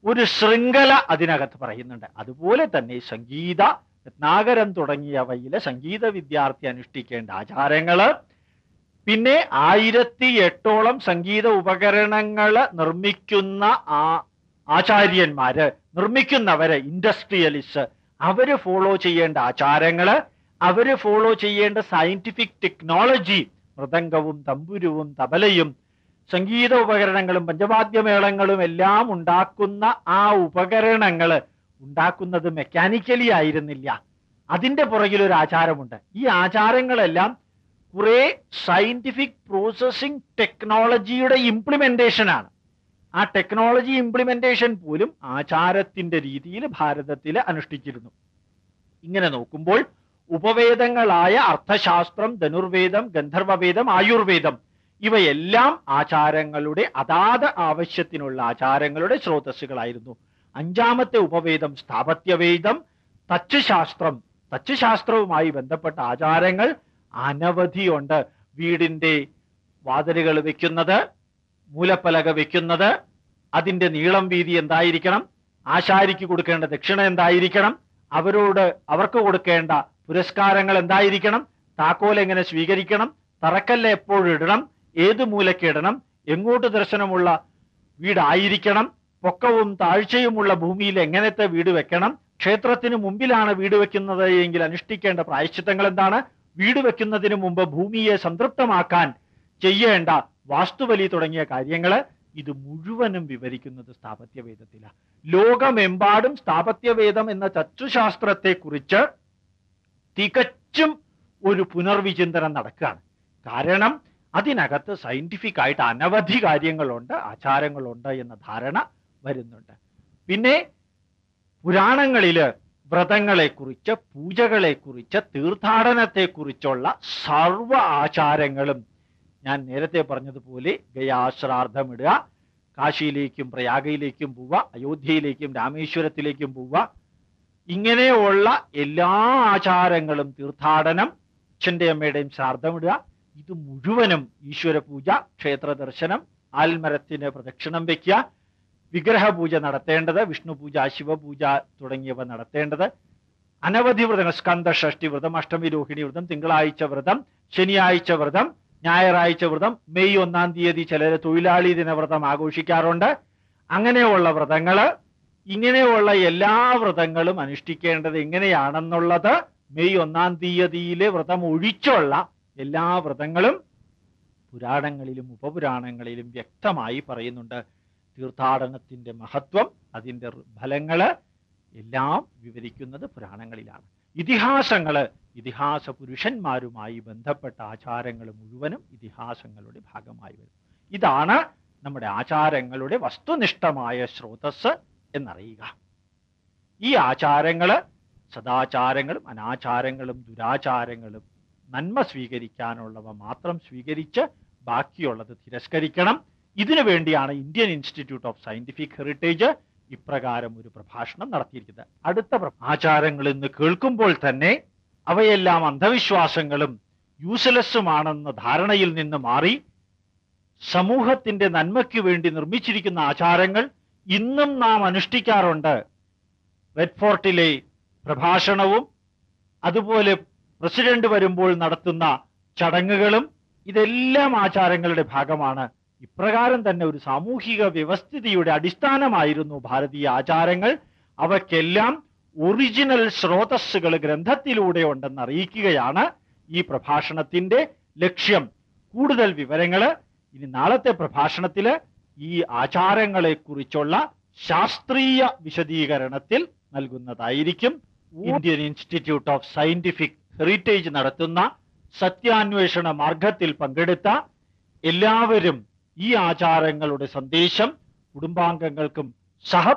ഒരു ശൃംഖല അതിനകത്ത് പറയുന്നുണ്ട്. അതുപോലെ തന്നെ സംഗീത രത്നാകരം തുടങ്ങിയവയിലെ സംഗീത വിദ്യാർത്ഥി അനുഷ്ഠിക്കേണ്ട ആചാരങ്ങൾ പിന്നെ ആയിരത്തി എട്ടോളം സംഗീത ഉപകരണങ്ങൾ നിർമ്മിക്കുന്ന ആ ആചാര്യന്മാര് നിർമ്മിക്കുന്നവര് ഇൻഡസ്ട്രിയലിസ്റ്റ് അവർ ഫോളോ ചെയ്യേണ്ട ആചാരങ്ങൾ അവർ ഫോളോ ചെയ്യേണ്ട സയന്റിഫിക് ടെക്നോളജി മൃദംഗവും തമ്പുരുവും തബലയും സംഗീത ഉപകരണങ്ങളും പഞ്ചവാദ്യമേളങ്ങളും എല്ലാം ഉണ്ടാക്കുന്ന ആ ഉപകരണങ്ങൾ ഉണ്ടാക്കുന്നത് മെക്കാനിക്കലി ആയിരുന്നില്ല. അതിന്റെ പുറകിൽ ഒരു ആചാരമുണ്ട്. ഈ ആചാരങ്ങളെല്ലാം കുറേ സയന്റിഫിക് പ്രോസസ്സിംഗ് ടെക്നോളജിയുടെ ഇംപ്ലിമെന്റേഷൻ ആണ്. ആ ടെക്നോളജി ഇംപ്ലിമെന്റേഷൻ പോലും ആചാരത്തിന്റെ രീതിയിൽ ഭാരതത്തിൽ അനുഷ്ഠിച്ചിരുന്നു. ഇങ്ങനെ നോക്കുമ്പോൾ ഉപവേദങ്ങളായ അർത്ഥശാസ്ത്രം ധനുർവേദം ഗന്ധർവവേദം ആയുർവേദം ഇവയെല്ലാം ആചാരങ്ങളുടെ അതാത് ആവശ്യത്തിനുള്ള ആചാരങ്ങളുടെ സ്രോതസ്സുകളായിരുന്നു. അഞ്ചാമത്തെ ഉപവേദം സ്ഥാപത്യവേദം തച്ചുശാസ്ത്രം. തച്ചുശാസ്ത്രവുമായി ബന്ധപ്പെട്ട ആചാരങ്ങൾ അനവധിയുണ്ട്. വീടിന്റെ വാതിലുകൾ വെക്കുന്നത് മൂലപ്പലക വെക്കുന്നത് അതിന്റെ നീളം വീതി എന്തായിരിക്കണം ആശാരിക്ക് കൊടുക്കേണ്ട ദക്ഷിണ എന്തായിരിക്കണം അവരോട് അവർക്ക് കൊടുക്കേണ്ട പുരസ്കാരങ്ങൾ എന്തായിരിക്കണം താക്കോൽ എങ്ങനെ സ്വീകരിക്കണം തറക്കല്ല എപ്പോഴിടണം ഏത് മൂലക്കിടണം എങ്ങോട്ട് ദർശനമുള്ള വീടായിരിക്കണം പൊക്കവും താഴ്ചയുമുള്ള ഭൂമിയിൽ എങ്ങനത്തെ വീട് വെക്കണം? ക്ഷേത്രത്തിന് മുമ്പിലാണ് വീട് വെക്കുന്നത് എങ്കിൽ അനുഷ്ഠിക്കേണ്ട പ്രായശ്ചിത്തങ്ങൾ എന്താണ്? വീട് വെക്കുന്നതിന് മുമ്പ് ഭൂമിയെ സംതൃപ്തമാക്കാൻ ചെയ്യേണ്ട വാസ്തുവലി തുടങ്ങിയ കാര്യങ്ങൾ ഇത് മുഴുവനും വിവരിക്കുന്നത് സ്ഥാപത്യവേദത്തിലാണ് ലോകമെമ്പാടും സ്ഥാപത്യവേദം എന്ന തത്വശാസ്ത്രത്തെ കുറിച്ച് തികച്ചും ഒരു പുനർവിചിന്തനം നടക്കുകയാണ്. കാരണം അതിനകത്ത് സയന്റിഫിക് ആയിട്ട് അനവധി കാര്യങ്ങളുണ്ട് ആചാരങ്ങളുണ്ട് എന്ന ധാരണ വരുന്നുണ്ട്. പിന്നെ പുരാണങ്ങളിൽ വ്രതങ്ങളെ കുറിച്ച് പൂജകളെ വ്രതങ്ങളെക്കുറിച്ച് പൂജകളെക്കുറിച്ച് തീർത്ഥാടനത്തെക്കുറിച്ചുള്ള സർവ ആചാരങ്ങളും ഞാൻ നേരത്തെ പറഞ്ഞതുപോലെ ഗയാശ്രാദ്ധമിടുക കാശിയിലേക്കും പ്രയാഗയിലേക്കും പോവുക അയോധ്യയിലേക്കും രാമേശ്വരത്തിലേക്കും പോവുക. ഇങ്ങനെയുള്ള എല്ലാ ആചാരങ്ങളും തീർത്ഥാടനം അച്ഛന്റെ അമ്മയുടെയും ശ്രാദ്ധമിടുക. ഇത് മുഴുവനും ഈശ്വര പൂജ ക്ഷേത്ര ദർശനം ആൽമരത്തിന് പ്രദക്ഷിണം വെക്കുക വിഗ്രഹ പൂജ നടത്തേണ്ടത് വിഷ്ണു പൂജ ശിവപൂജ തുടങ്ങിയവ നടത്തേണ്ടത്. അനവധി വ്രതങ്ങൾ സ്കന്ദ ഷഷ്ടി വ്രതം അഷ്ടമി രോഹിണി വ്രതം തിങ്കളാഴ്ച വ്രതം ശനിയാഴ്ച വ്രതം ഞായറാഴ്ച വ്രതം മെയ് ഒന്നാം തീയതി ചിലര് തൊഴിലാളി ദിനവ്രതം ആഘോഷിക്കാറുണ്ട്. അങ്ങനെയുള്ള വ്രതങ്ങൾ ഇങ്ങനെയുള്ള എല്ലാ വ്രതങ്ങളും അനുഷ്ഠിക്കേണ്ടത് എങ്ങനെയാണെന്നുള്ളത് മെയ് ഒന്നാം തീയതിയിലെ വ്രതം ഒഴിച്ചുള്ള എല്ലാ വ്രതങ്ങളും പുരാണങ്ങളിലും ഉപപുരാണങ്ങളിലും വ്യക്തമായി പറയുന്നുണ്ട്. തീർത്ഥാടനത്തിന്റെ മഹത്വം അതിന്റെ ഫലങ്ങൾ എല്ലാം വിവരിക്കുന്നത് പുരാണങ്ങളിലാണ്. ഇതിഹാസങ്ങൾ ഇതിഹാസ പുരുഷന്മാരുമായി ബന്ധപ്പെട്ട ആചാരങ്ങൾ മുഴുവനും ഇതിഹാസങ്ങളുടെ ഭാഗമായി വരും. ഇതാണ് നമ്മുടെ ആചാരങ്ങളുടെ വസ്തുനിഷ്ഠമായ സ്രോതസ് എന്നറിയുക. ഈ ആചാരങ്ങൾ സദാചാരങ്ങളും അനാചാരങ്ങളും ദുരാചാരങ്ങളും നന്മ സ്വീകരിക്കാനുള്ളവ മാത്രം സ്വീകരിച്ച് ബാക്കിയുള്ളത് തിരസ്കരിക്കണം. ഇതിനു വേണ്ടിയാണ് Indian Institute of Scientific Heritage ഇപ്രകാരം ഒരു പ്രഭാഷണം നടത്തിയിരിക്കുന്നത്. അടുത്ത ആചാരങ്ങൾ എന്ന് കേൾക്കുമ്പോൾ തന്നെ അവയെല്ലാം അന്ധവിശ്വാസങ്ങളും യൂസ്ലെസ്സുമാണെന്ന ധാരണയിൽ നിന്ന് മാറി സമൂഹത്തിന്റെ നന്മയ്ക്ക് വേണ്ടി നിർമ്മിച്ചിരിക്കുന്ന ആചാരങ്ങൾ ഇന്നും നാം അനുഷ്ഠിക്കാറുണ്ട്. റെഡ് ഫോർട്ടിലെ പ്രഭാഷണവും അതുപോലെ പ്രസിഡന്റ് വരുമ്പോൾ നടത്തുന്ന ചടങ്ങുകളും ഇതെല്ലാം ആചാരങ്ങളുടെ ഭാഗമാണ്. ഇപ്രകാരം തന്നെ ഒരു സാമൂഹിക വ്യവസ്ഥിതിയുടെ അടിസ്ഥാനമായിരുന്നു ഭാരതീയ ആചാരങ്ങൾ. അവയ്ക്കെല്ലാം ഒറിജിനൽ സ്രോതസ്സുകൾ ഗ്രന്ഥത്തിലൂടെ ഉണ്ടെന്ന് അറിയിക്കുകയാണ് ഈ പ്രഭാഷണത്തിന്റെ ലക്ഷ്യം. കൂടുതൽ വിവരങ്ങൾ ഇനി നാളത്തെ പ്രഭാഷണത്തിൽ ഈ ആചാരങ്ങളെ കുറിച്ചുള്ള ശാസ്ത്രീയ വിശദീകരണത്തിൽ നൽകുന്നതായിരിക്കും. Indian Institute of Scientific Heritage നടത്തുന്ന സത്യാന്വേഷണ മാർഗത്തിൽ പങ്കെടുത്ത എല്ലാവരും ഈ ആചാരങ്ങളുടെ സന്ദേശം കുടുംബാംഗങ്ങൾക്കും സഹ